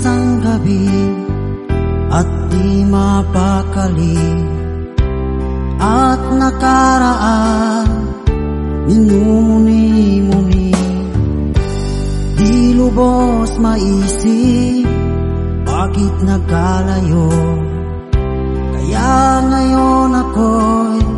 isang gabi at di mapakali. At nakaraan minumuni-muni di lubos maisip bakit nagkalayo. Kaya ngayon ako'y